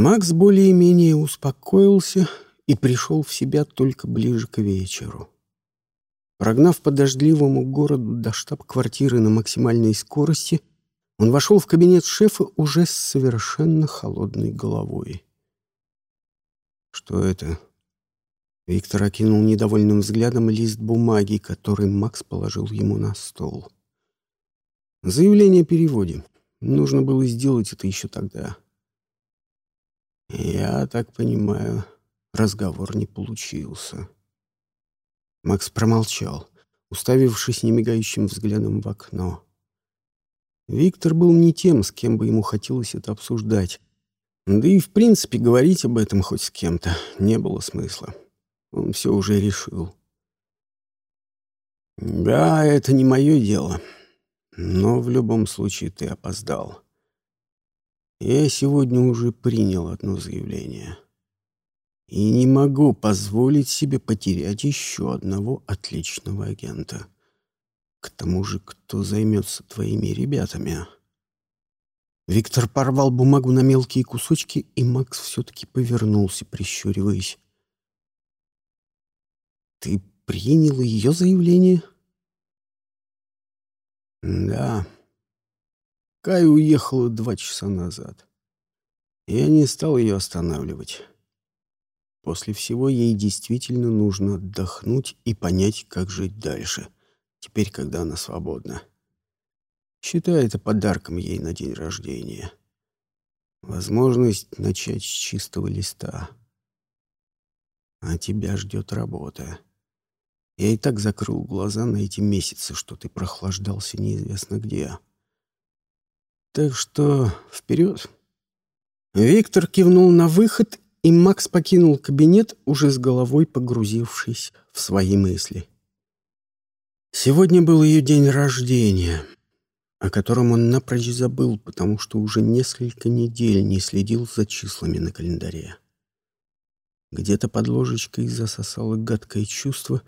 Макс более-менее успокоился и пришел в себя только ближе к вечеру. Прогнав по дождливому городу до штаб-квартиры на максимальной скорости, он вошел в кабинет шефа уже с совершенно холодной головой. «Что это?» Виктор окинул недовольным взглядом лист бумаги, который Макс положил ему на стол. «Заявление о переводе. Нужно было сделать это еще тогда». «Я так понимаю, разговор не получился». Макс промолчал, уставившись немигающим взглядом в окно. Виктор был не тем, с кем бы ему хотелось это обсуждать. Да и, в принципе, говорить об этом хоть с кем-то не было смысла. Он все уже решил. «Да, это не мое дело. Но в любом случае ты опоздал. Я сегодня уже принял одно заявление» и не могу позволить себе потерять еще одного отличного агента. К тому же, кто займется твоими ребятами?» Виктор порвал бумагу на мелкие кусочки, и Макс все-таки повернулся, прищуриваясь. «Ты принял ее заявление?» «Да. Кай уехала два часа назад. Я не стал ее останавливать. После всего ей действительно нужно отдохнуть и понять, как жить дальше, теперь, когда она свободна. Считай это подарком ей на день рождения. Возможность начать с чистого листа. А тебя ждет работа. Я и так закрыл глаза на эти месяцы, что ты прохлаждался неизвестно где. Так что вперед. Виктор кивнул на выход и Макс покинул кабинет, уже с головой погрузившись в свои мысли. Сегодня был ее день рождения, о котором он напрочь забыл, потому что уже несколько недель не следил за числами на календаре. Где-то под ложечкой засосало гадкое чувство,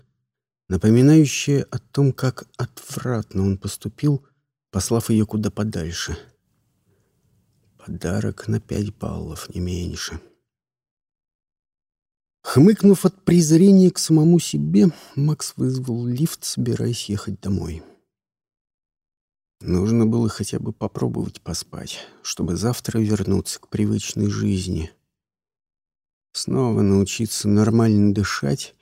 напоминающее о том, как отвратно он поступил, послав ее куда подальше. Подарок на пять баллов, не меньше. — Хмыкнув от презрения к самому себе, Макс вызвал лифт, собираясь ехать домой. Нужно было хотя бы попробовать поспать, чтобы завтра вернуться к привычной жизни. Снова научиться нормально дышать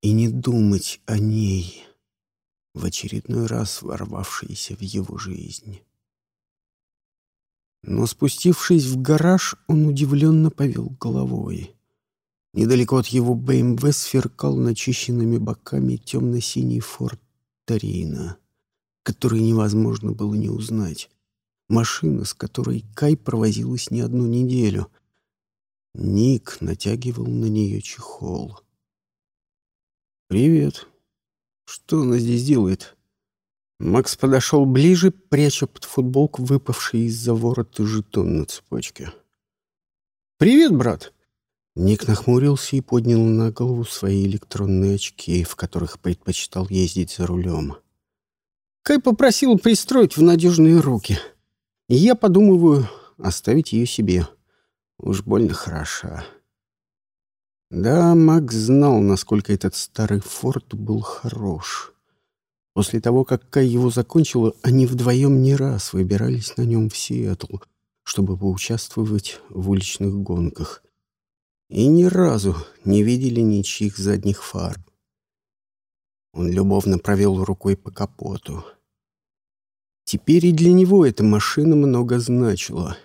и не думать о ней, в очередной раз ворвавшейся в его жизнь. Но спустившись в гараж, он удивленно повел головой — Недалеко от его БМВ сверкал начищенными боками темно-синий форт Тарина, который невозможно было не узнать. Машина, с которой Кай провозилась не одну неделю. Ник натягивал на нее чехол. «Привет. Что она здесь делает?» Макс подошел ближе, пряча под футболку выпавший из-за ворота жетон на цепочке. «Привет, брат!» Ник нахмурился и поднял на голову свои электронные очки, в которых предпочитал ездить за рулем. Кай попросил пристроить в надежные руки. И я подумываю оставить ее себе. Уж больно хороша. Да, Макс знал, насколько этот старый форт был хорош. После того, как Кай его закончила, они вдвоем не раз выбирались на нем в Сиэтл, чтобы поучаствовать в уличных гонках и ни разу не видели ничьих задних фар. Он любовно провел рукой по капоту. Теперь и для него эта машина много значила.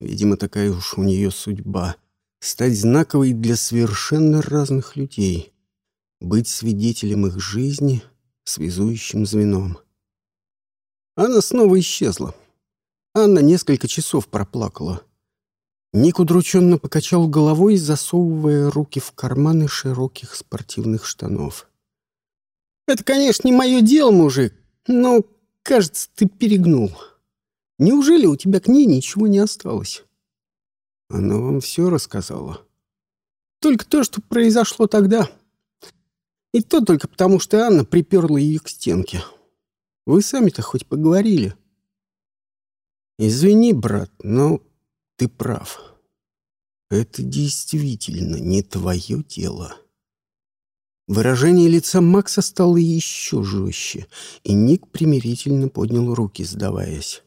Видимо, такая уж у нее судьба — стать знаковой для совершенно разных людей, быть свидетелем их жизни, связующим звеном. Она снова исчезла. Анна несколько часов проплакала — Ник удрученно покачал головой, засовывая руки в карманы широких спортивных штанов. «Это, конечно, не мое дело, мужик, но, кажется, ты перегнул. Неужели у тебя к ней ничего не осталось?» Она вам все рассказала. «Только то, что произошло тогда. И то только потому, что Анна приперла ее к стенке. Вы сами-то хоть поговорили?» «Извини, брат, но ты прав. Это действительно не твое дело. Выражение лица Макса стало еще жестче, и Ник примирительно поднял руки, сдаваясь.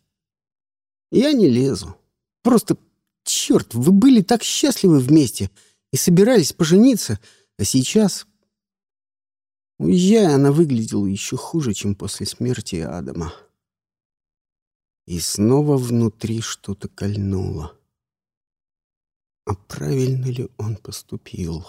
«Я не лезу. Просто, черт, вы были так счастливы вместе и собирались пожениться, а сейчас...» Уезжая, она выглядела еще хуже, чем после смерти Адама. И снова внутри что-то кольнуло. А правильно ли он поступил?